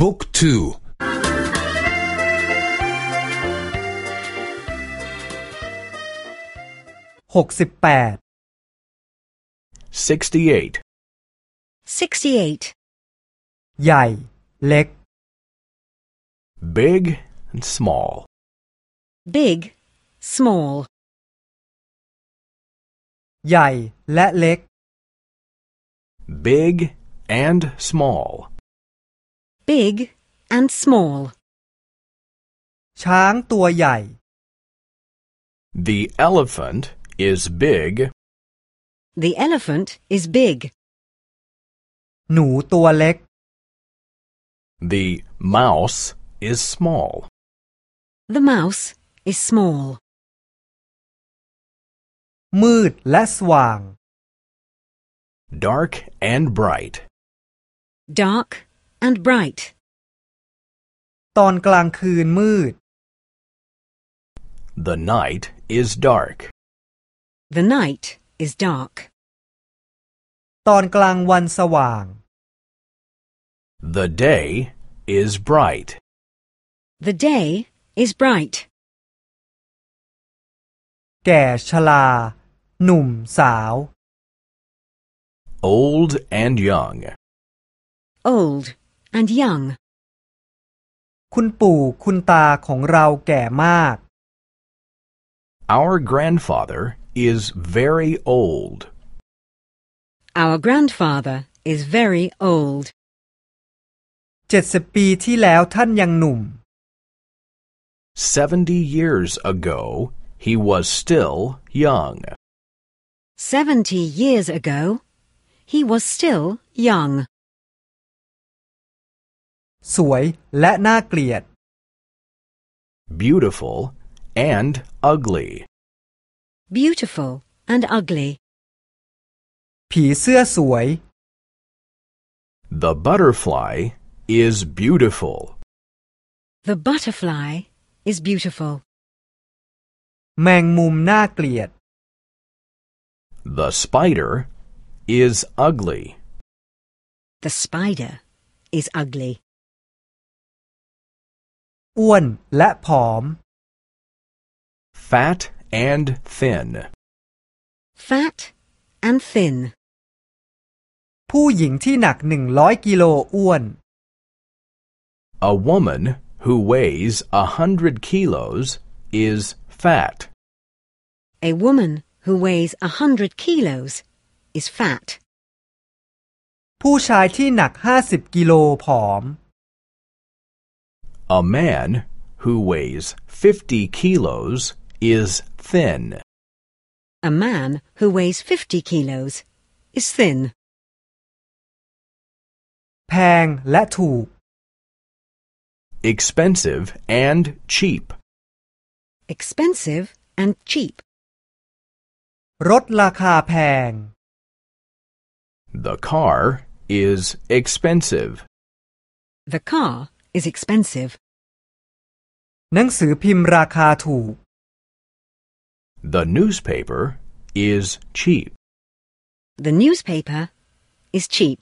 บุ๊กทูหกสิบแปด 68. 68. ใหญ่ เล็ก Big and small. Big, small. ใหญ่และเล็ก Big and small. Big and small. ช้างตัวใหญ่ The elephant is big. The elephant is big. หนูตัวเล็ก The mouse is small. The mouse is small. มืดและสว่าง Dark and bright. Dark and bright. ตอนกลางคืนมืด The night is dark. The night is dark. ตอนกลางวันสว่าง The day is bright. The day is bright. แก่ชรา หนุ่มสาว Old and young. Old and young. คุณปู่คุณตาของเราแก่มาก Our grandfather is very old. Our grandfather is very old. เจ็ดสิบปีที่แล้วท่านยังหนุ่ม Seventy years ago, he was still young. Seventy years ago, he was still young. สวยและน่าเกลียด Beautiful and ugly. Beautiful and ugly. ผีเสื้อสวย The butterfly is beautiful. The butterfly is beautiful. แมงมุมน่าเกลียด The spider is ugly. The spider is ugly. อ้วนและผอม Fat and thin. Fat and thin. ผู้หญิงที่หนักหนึ่งร้อยกิโลอ้วน A woman who weighs a hundred kilos is fat. A woman who weighs a hundred kilos is fat. ผู้ชายที่หนักห้าสิบกิโลผอม A man who weighs fifty kilos is thin. A man who weighs fifty kilos is thin. แพงและถูก Expensive and cheap. Expensive and cheap. รถราคาแพง The car is expensive. The car is expensive. หนังสือพิมพ์ราคาถูก The newspaper is cheap. The newspaper is cheap.